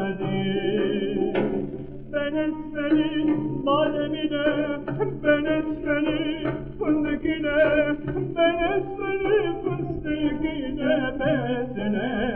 verdi Ben esmenin bademine Ben esmenin fındıkine Ben esmenin fıstıkine Bezine